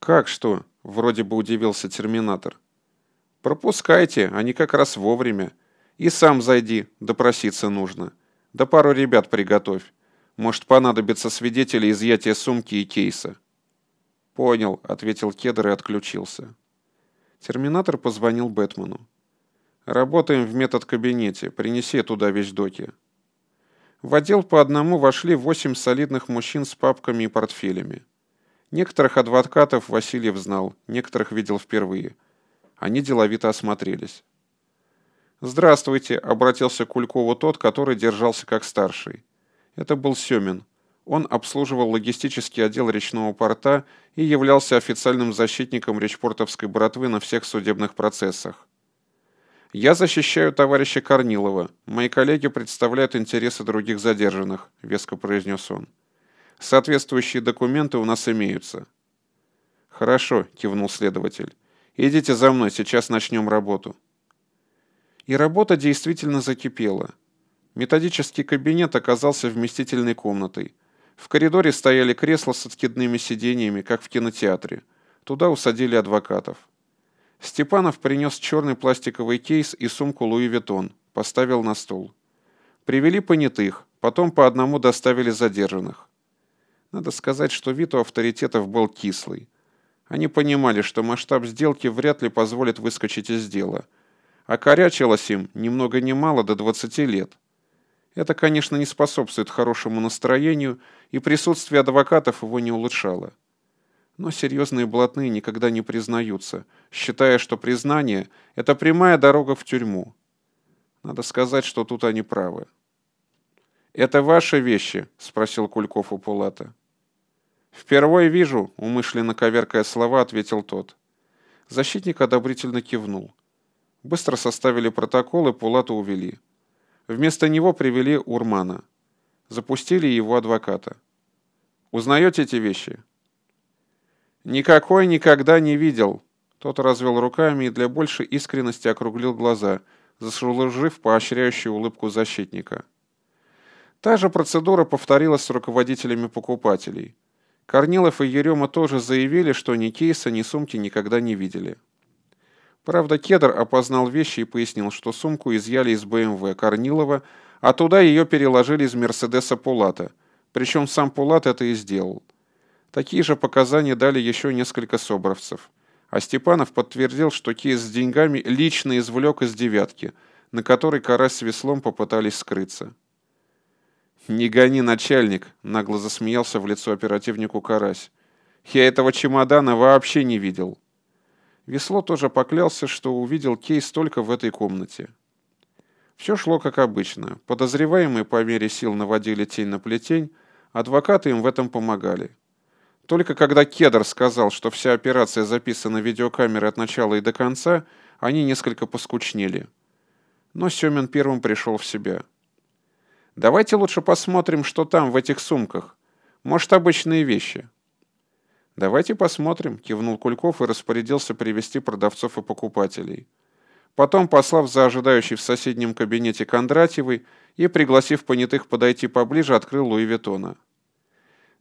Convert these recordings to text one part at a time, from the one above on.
«Как что?» — вроде бы удивился терминатор. «Пропускайте, они как раз вовремя. И сам зайди, допроситься нужно. Да пару ребят приготовь. Может, понадобится свидетели изъятия сумки и кейса». «Понял», — ответил Кедр и отключился. Терминатор позвонил Бэтмену. «Работаем в метод-кабинете. Принеси туда вещдоки». В отдел по одному вошли восемь солидных мужчин с папками и портфелями. Некоторых адвокатов Васильев знал, некоторых видел впервые. Они деловито осмотрелись. «Здравствуйте», — обратился к Кулькову тот, который держался как старший. Это был Семин. Он обслуживал логистический отдел речного порта и являлся официальным защитником речпортовской братвы на всех судебных процессах. «Я защищаю товарища Корнилова. Мои коллеги представляют интересы других задержанных», — веско произнес он. Соответствующие документы у нас имеются. Хорошо, кивнул следователь. Идите за мной, сейчас начнем работу. И работа действительно закипела. Методический кабинет оказался вместительной комнатой. В коридоре стояли кресла с откидными сиденьями, как в кинотеатре. Туда усадили адвокатов. Степанов принес черный пластиковый кейс и сумку Луи Виттон, поставил на стол. Привели понятых, потом по одному доставили задержанных. Надо сказать, что вид у авторитетов был кислый. Они понимали, что масштаб сделки вряд ли позволит выскочить из дела. А корячилось им ни много ни мало до 20 лет. Это, конечно, не способствует хорошему настроению, и присутствие адвокатов его не улучшало. Но серьезные блатные никогда не признаются, считая, что признание – это прямая дорога в тюрьму. Надо сказать, что тут они правы. «Это ваши вещи?» – спросил Кульков у Пулата. «Впервые вижу», — умышленно коверкая слова, ответил тот. Защитник одобрительно кивнул. Быстро составили протокол и Пулата увели. Вместо него привели Урмана. Запустили его адвоката. «Узнаете эти вещи?» «Никакой никогда не видел», тот развел руками и для большей искренности округлил глаза, заслужив поощряющую улыбку защитника. Та же процедура повторилась с руководителями покупателей. Корнилов и Ерема тоже заявили, что ни кейса, ни сумки никогда не видели. Правда, Кедр опознал вещи и пояснил, что сумку изъяли из БМВ Корнилова, а туда ее переложили из Мерседеса Пулата. Причем сам Пулат это и сделал. Такие же показания дали еще несколько собровцев. А Степанов подтвердил, что кейс с деньгами лично извлек из девятки, на которой Карась с веслом попытались скрыться. «Не гони, начальник!» — нагло засмеялся в лицо оперативнику Карась. «Я этого чемодана вообще не видел». Весло тоже поклялся, что увидел кейс только в этой комнате. Все шло как обычно. Подозреваемые по мере сил наводили тень на плетень, адвокаты им в этом помогали. Только когда Кедр сказал, что вся операция записана видеокамерой от начала и до конца, они несколько поскучнели. Но Семин первым пришел в себя. Давайте лучше посмотрим, что там в этих сумках. Может, обычные вещи. Давайте посмотрим, кивнул Кульков и распорядился привести продавцов и покупателей. Потом, послав за ожидающий в соседнем кабинете Кондратьевой и пригласив понятых подойти поближе, открыл Луи Виттона.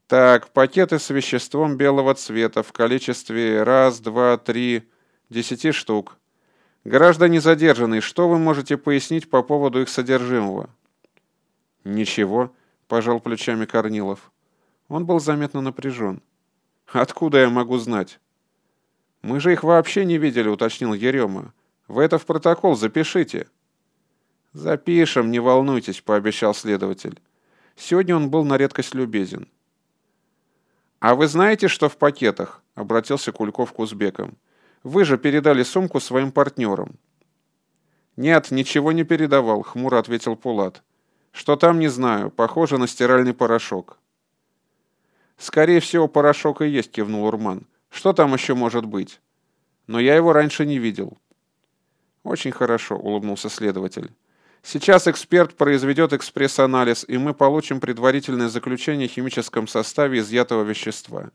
Так, пакеты с веществом белого цвета в количестве раз, два, три, десяти штук. Граждане задержанные, что вы можете пояснить по поводу их содержимого? «Ничего», — пожал плечами Корнилов. Он был заметно напряжен. «Откуда я могу знать?» «Мы же их вообще не видели», — уточнил Ерема. «Вы это в протокол запишите». «Запишем, не волнуйтесь», — пообещал следователь. Сегодня он был на редкость любезен. «А вы знаете, что в пакетах?» — обратился Кульков к узбекам. «Вы же передали сумку своим партнерам». «Нет, ничего не передавал», — хмуро ответил Пулат. Что там, не знаю. Похоже на стиральный порошок. Скорее всего, порошок и есть, кивнул Урман. Что там еще может быть? Но я его раньше не видел. Очень хорошо, улыбнулся следователь. Сейчас эксперт произведет экспресс-анализ, и мы получим предварительное заключение о химическом составе изъятого вещества.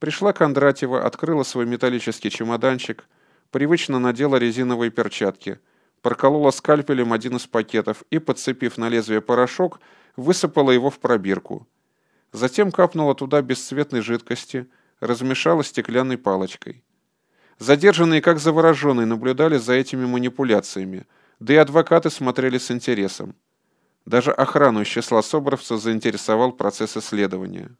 Пришла Кондратьева, открыла свой металлический чемоданчик, привычно надела резиновые перчатки – проколола скальпелем один из пакетов и, подцепив на лезвие порошок, высыпала его в пробирку. Затем капнула туда бесцветной жидкости, размешала стеклянной палочкой. Задержанные, как завороженные, наблюдали за этими манипуляциями, да и адвокаты смотрели с интересом. Даже охрану из числа соборовцев заинтересовал процесс исследования.